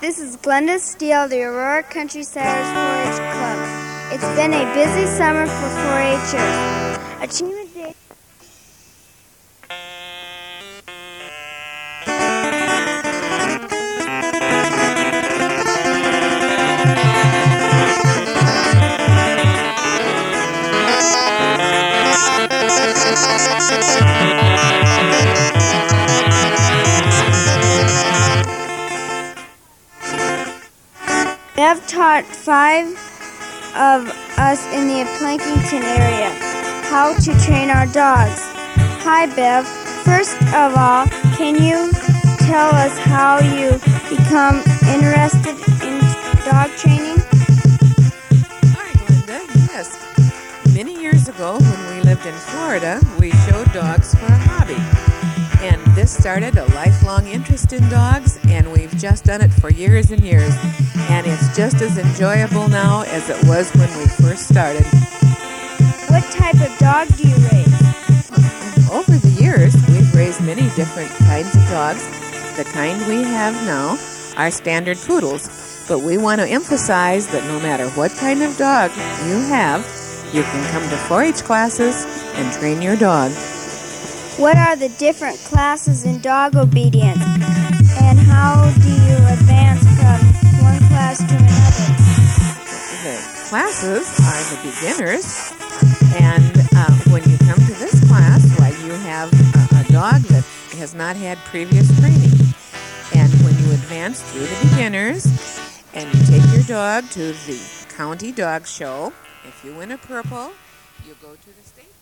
This is Glenda Steele, the Aurora County Countrysiders 4-H Club. It's been a busy summer for 4-Hers. Achievement Day. Bev taught five of us in the Plankinton area how to train our dogs. Hi, Bev. First of all, can you tell us how you become interested in dog training? Hi, Glenda. Yes. Many years ago, when we lived in Florida, we showed dogs for a hobby. Started a lifelong interest in dogs, and we've just done it for years and years. And it's just as enjoyable now as it was when we first started. What type of dog do you raise? Over the years, we've raised many different kinds of dogs. The kind we have now are standard poodles, but we want to emphasize that no matter what kind of dog you have, you can come to 4 H classes and train your dog. What are the different classes in dog obedience? And how do you advance from one class to another? The classes are the beginners, and uh, when you come to this class, why you have a, a dog that has not had previous training. And when you advance through the beginners, and you take your dog to the county dog show, if you win a purple, you go to the state.